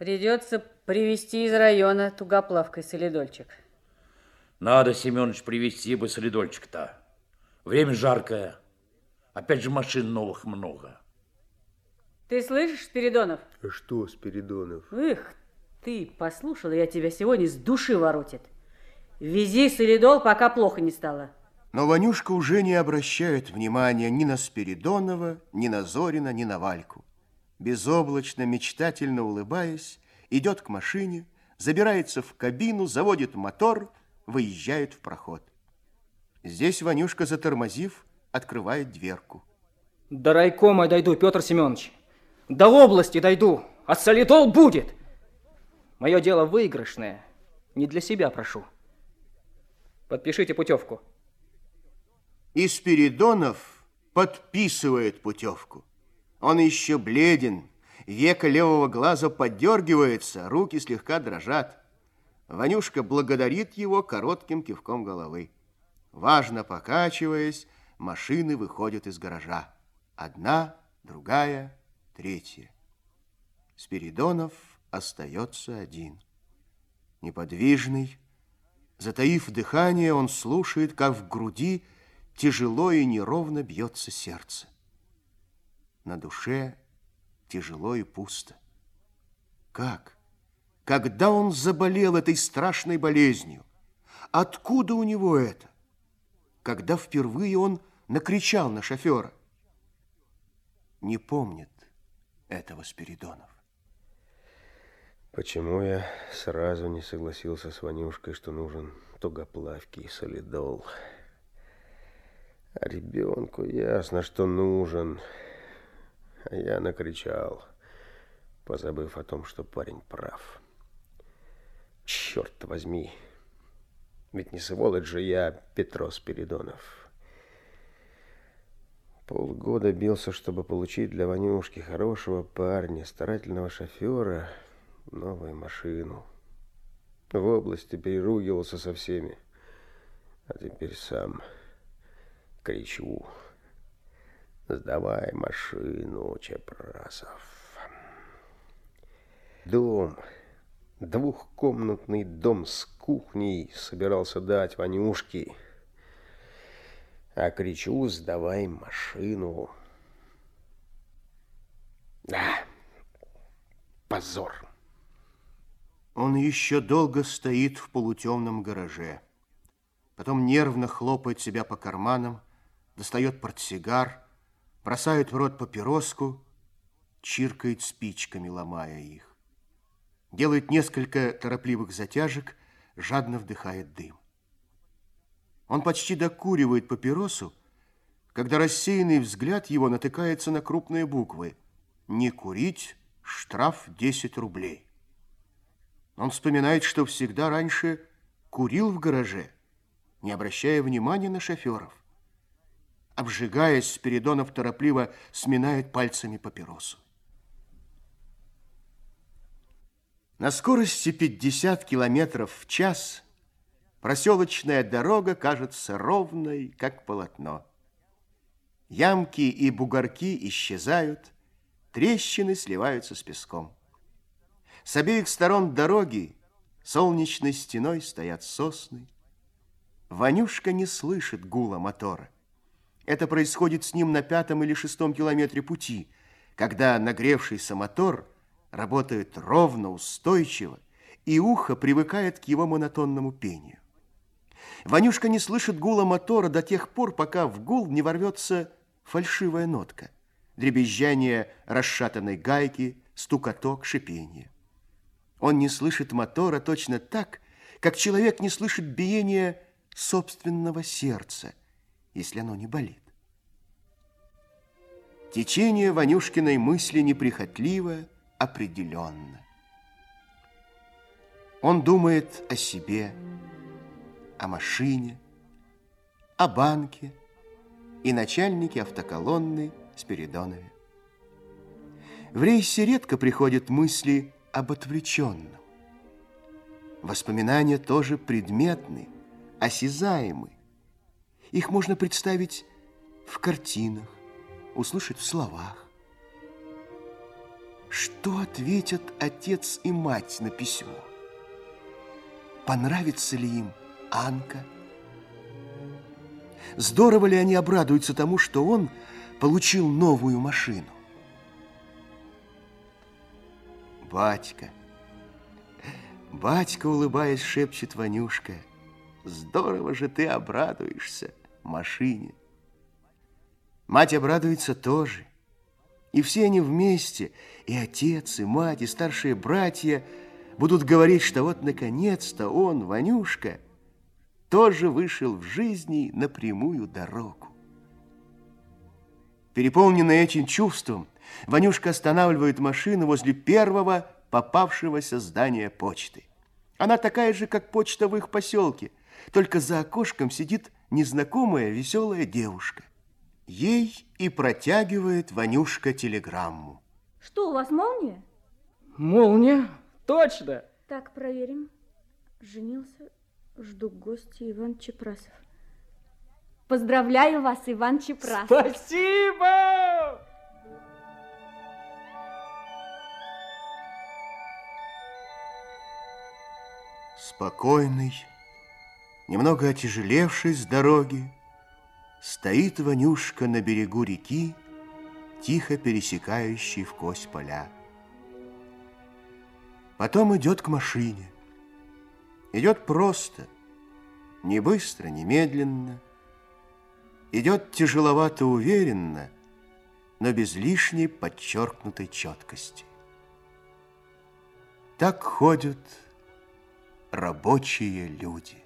Придется привезти из района тугоплавкой солидольчик. Надо, Семенович, привезти бы солидольчик-то. Время жаркое. Опять же машин новых много. Ты слышишь, Спиридонов? Что, Спиридонов? Эх, ты послушала, я тебя сегодня с души воротит. Вези солидол, пока плохо не стало. Но Ванюшка уже не обращает внимания ни на Спиридонова, ни на Зорина, ни на Вальку. Безоблачно, мечтательно улыбаясь, идет к машине, забирается в кабину, заводит мотор, выезжает в проход. Здесь Ванюшка, затормозив, открывает дверку. До райкома дойду, Петр Семенович. До области дойду, а солидол будет. Мое дело выигрышное. Не для себя прошу. Подпишите путевку. И Спиридонов подписывает путевку. Он еще бледен, века левого глаза поддергивается, руки слегка дрожат. Ванюшка благодарит его коротким кивком головы. Важно покачиваясь, машины выходят из гаража. Одна, другая, третья. Спиридонов остается один. Неподвижный, затаив дыхание, он слушает, как в груди тяжело и неровно бьется сердце. На душе тяжело и пусто. Как? Когда он заболел этой страшной болезнью? Откуда у него это? Когда впервые он накричал на шофера? Не помнит этого Спиридонов. Почему я сразу не согласился с Ванюшкой, что нужен тугоплавкий солидол? А ребенку ясно, что нужен. А я накричал, позабыв о том, что парень прав. Черт возьми, ведь не сволочь же я, Петро Спиридонов. Полгода бился, чтобы получить для Ванюшки хорошего парня, старательного шофера, новую машину. В области переругивался со всеми, а теперь сам кричу. Сдавай машину, Чепрасов. Дом, двухкомнатный дом с кухней собирался дать Ванюшке. А кричу, сдавай машину. Да, позор. Он еще долго стоит в полутемном гараже. Потом нервно хлопает себя по карманам, достает портсигар, бросает в рот папироску, чиркает спичками, ломая их. Делает несколько торопливых затяжек, жадно вдыхает дым. Он почти докуривает папиросу, когда рассеянный взгляд его натыкается на крупные буквы «Не курить, штраф 10 рублей». Он вспоминает, что всегда раньше курил в гараже, не обращая внимания на шоферов. Обжигаясь, Спиридонов торопливо сминает пальцами папиросу. На скорости 50 километров в час проселочная дорога кажется ровной, как полотно. Ямки и бугорки исчезают, трещины сливаются с песком. С обеих сторон дороги солнечной стеной стоят сосны. Ванюшка не слышит гула мотора. Это происходит с ним на пятом или шестом километре пути, когда нагревшийся мотор работает ровно, устойчиво, и ухо привыкает к его монотонному пению. Ванюшка не слышит гула мотора до тех пор, пока в гул не ворвется фальшивая нотка, дребезжание расшатанной гайки, стукоток, шипение. Он не слышит мотора точно так, как человек не слышит биения собственного сердца, если оно не болит. Течение Ванюшкиной мысли неприхотливо, определенно. Он думает о себе, о машине, о банке и начальнике автоколонны Спиридонове. В рейсе редко приходят мысли об отвлеченном. Воспоминания тоже предметны, осязаемы. Их можно представить в картинах, услышать в словах. Что ответят отец и мать на письмо? Понравится ли им Анка? Здорово ли они обрадуются тому, что он получил новую машину? Батька, батька, улыбаясь, шепчет Ванюшка, здорово же ты обрадуешься машине. Мать обрадуется тоже. И все они вместе, и отец, и мать, и старшие братья, будут говорить, что вот наконец-то он, Ванюшка, тоже вышел в жизни на прямую дорогу. Переполненный этим чувством, Ванюшка останавливает машину возле первого попавшегося здания почты. Она такая же, как почта в их поселке, только за окошком сидит незнакомая веселая девушка. Ей и протягивает Ванюшка телеграмму. Что, у вас молния? Молния? Точно! Так, проверим. Женился, жду гостя Иван Чепрасов. Поздравляю вас, Иван Чепрасов. Спасибо! Спокойный, немного отяжелевший с дороги, Стоит Ванюшка на берегу реки, Тихо пересекающей в кость поля. Потом идет к машине. Идет просто, не быстро, не медленно. Идет тяжеловато уверенно, но без лишней подчеркнутой четкости. Так ходят рабочие люди.